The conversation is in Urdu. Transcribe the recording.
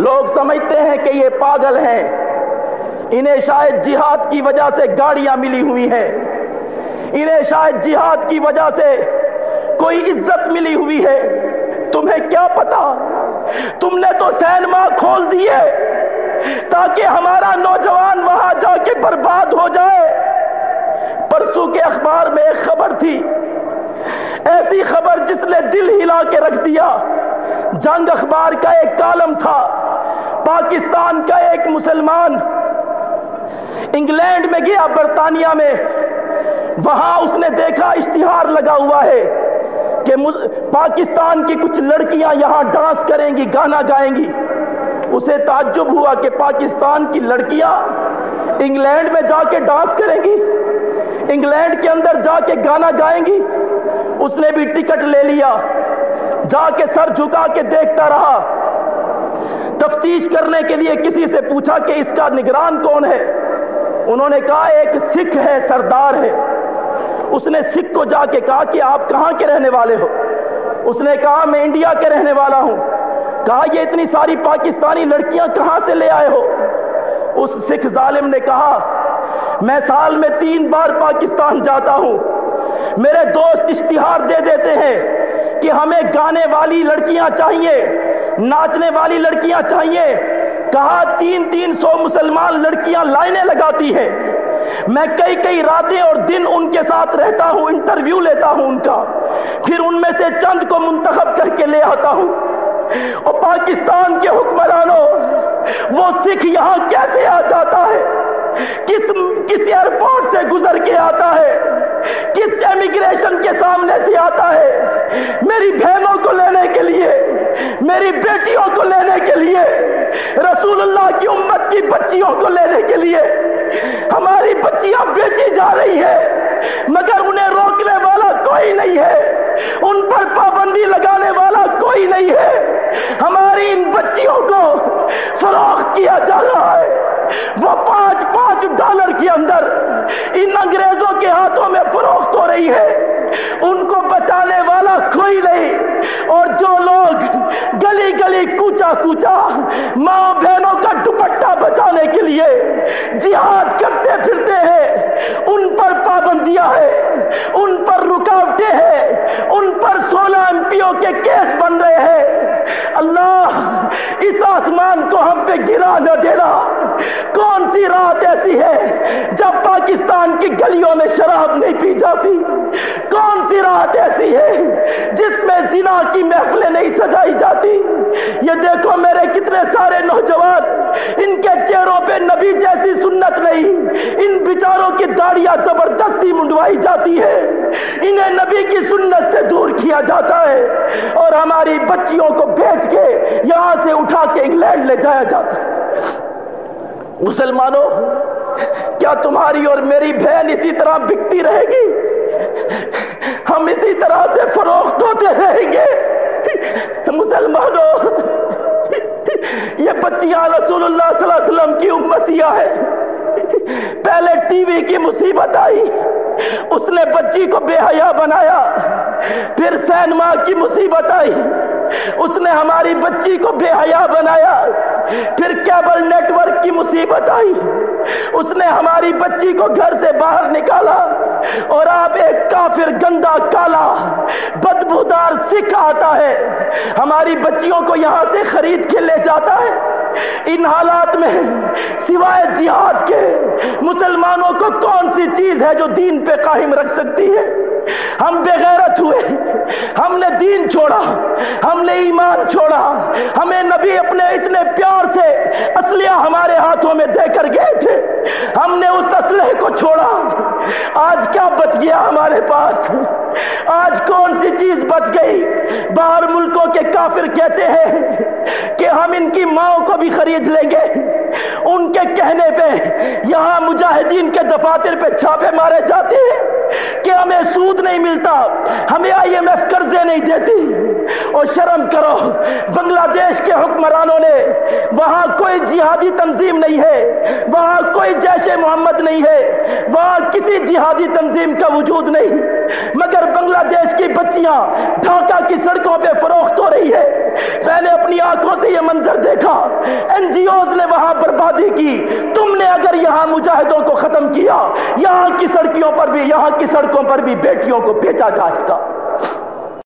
لوگ سمجھتے ہیں کہ یہ پاگل ہیں۔ انہیں شاید جہاد کی وجہ سے گاڑیاں ملی ہوئی ہیں۔ انہیں شاید جہاد کی وجہ سے کوئی عزت ملی ہوئی ہے۔ تمہیں کیا پتا؟ تم نے تو سینما کھول دی ہے تاکہ ہمارا نوجوان وہاں جا کے برباد ہو جائے۔ پرسوں کے اخبار میں ایک خبر تھی۔ ایسی خبر جس نے دل ہلا کے رکھ دیا۔ جنگ اخبار کا ایک کالم تھا، پاکستان کا ایک مسلمان۔ انگلینڈ میں گیا، برطانیہ میں۔ وہاں اس نے دیکھا، اشتہار لگا ہوا ہے کہ پاکستان کی کچھ لڑکیاں یہاں ڈانس کریں گی، گانا گائیں گی۔ اسے تعجب ہوا کہ پاکستان کی لڑکیاں انگلینڈ میں جا کے ڈانس کریں گی۔ انگلینڈ کے اندر جا کے گانا گائیں گی۔ اس نے بھی ٹکٹ لے لیا۔ جا کے سر جھکا کے دیکھتا رہا۔ تفتیش کرنے کے لیے کسی سے پوچھا کہ اس کا نگران کون ہے؟ انہوں نے کہا، ایک سکھ ہے، سردار ہے۔ اس نے سکھ کو جا کے کہا کہ آپ کہاں کے رہنے والے ہو؟ اس نے کہا، میں انڈیا کے رہنے والا ہوں۔ کہا، یہ اتنی ساری پاکستانی لڑکیاں کہاں سے لے آئے ہو؟ اس سکھ ظالم نے کہا، میں سال میں تین بار پاکستان جاتا ہوں۔ میرے دوست اشتہار دے دیتے ہیں۔ کہ ہمیں گانے والی لڑکیاں چاہیے، ناچنے والی لڑکیاں چاہیے۔ کہا تین تین سو مسلمان لڑکیاں لائنیں لگاتی ہیں۔ میں کئی کئی راتیں اور دن ان کے ساتھ رہتا ہوں، انٹرویو لیتا ہوں ان کا۔ پھر ان میں سے چند کو منتخب کر کے لے آتا ہوں۔ اور پاکستان کے حکمرانوں، وہ سکھ یہاں کیسے آ جاتا ہے؟ کس کس ایئرپورٹ سے گزر کے آتا ہے؟ کس امیگریشن کے سامنے سے آتا ہے میری بہنوں کو لینے کے لیے میری بیٹیوں کو لینے کے لیے، رسول اللہ کی امت کی بچیوں کو لینے کے لیے ہماری بچیاں بیچی جا رہی ہے مگر انہیں روکنے والا کوئی نہیں ہے، ان پر پابندی لگانے والا کوئی نہیں ہے۔ ہماری ان بچیوں کو فروخت کیا جا رہا ہے۔ وہ پانچ پانچ ڈالر کے اندر ان انگریزوں کے ہاتھوں میں فروخت ہو رہی ہے۔ ان کو بچانے والا کوئی نہیں اور جو لوگ گلی گلی کوچا ماں بہنوں کا دوپٹہ بچانے کے لیے جہاد کرتے پھرتے ہیں۔ ان پر پابندیاں ہیں، ان پر رکاوٹیں ہیں، ان پر سولہ ایم پیوں کے کیس بن رہے ہیں۔ اللہ، اس آسمان کو ہم پہ گرا نہ دینا۔ کون سی رات ایسی ہے جب پاکستان کی گلیوں میں شراب نہیں پی جاتی؟ کون سی رات ایسی ہے جس میں زنا کی محفلیں نہیں سجائی جاتی۔ یہ دیکھو میرے کتنے سارے نوجوان، ان کے چہروں پہ نبی جیسی سنت نہیں، ان بیچاروں کی داڑیاں زبردستی منڈوائی جاتی ہے انہیں نبی کی سنت سے دور کیا جاتا ہے۔ اور ہماری بچیوں کو بیچ کے یہاں سے اٹھا کے انگلینڈ لے جایا جاتا ہے۔ مسلمانوں، کیا تمہاری اور میری بہن اسی طرح بکتی رہے گی؟ ہم اسی طرح سے فروخت ہوتے گے مسلمانوں یہ بچیاں رسول اللہ صلی اللہ علیہ وسلم کی امتیاں ہے پہلے ٹی وی کی مصیبت آئی۔ اس نے بچی کو بے حیا بنایا۔ پھر سینما کی مصیبت آئی۔ اس نے ہماری بچی کو بے حیا بنایا۔ پھر کیبل نیٹ ورک کی مصیبت آئی۔ اس نے ہماری بچی کو گھر سے باہر نکالا۔ اور آپ ایک کافر، گندا، کالا، بدبودار سکھ آتا ہے۔ ہماری بچیوں کو یہاں سے خرید کے لے جاتا ہے۔ ان حالات میں سوائے جہاد کے مسلمانوں کو کون سی چیز ہے جو دین پہ قائم رکھ سکتی ہے؟ ہم بغیرت ہوئے۔ ہم نے دین چھوڑا۔ ہم نے ایمان چھوڑا۔ ہمیں نبی اپنے اتنے پیار سے اسلحہ ہمارے ہاتھوں میں دے کر گئے تھے۔ ہم نے اس اسلحے کو چھوڑا۔ آج کیا بچ گیا ہمارے پاس؟ آج کون سی چیز بچ گئی؟ باہر ملکوں کے کافر کہتے ہیں کہ ہم ان کی ماؤں کو بھی خرید لیں گے۔ ان کے کہنے پہ یہاں مجاہدین کے دفاتر پہ چھاپے مارے جاتے ہیں کہ ہمیں سود نہیں ملتا، ہمیں آئی ایم ایف قرضے نہیں دیتی۔ اور شرم کرو۔ بنگلہ دیش کے حکمرانوں نے وہاں کوئی جہادی تنظیم نہیں ہے، وہاں کوئی جیش محمد نہیں ہے، وہاں کسی جہادی تنظیم کا وجود نہیں۔ مگر بنگلہ دیش کی بچیاں ڈھاکہ کی سڑکوں پہ فروخت ہو رہی ہے۔ میں نے اپنی آنکھوں سے یہ یہ منظر دیکھا۔ این جی اوز نے وہاں بربادی کی۔ تم نے اگر یہاں مجاہدوں کو ختم کیا، یہاں کی سڑکیوں پر بھی، یہاں کی سڑکوں پر بھی بیٹیوں کو بیچا جائے گا۔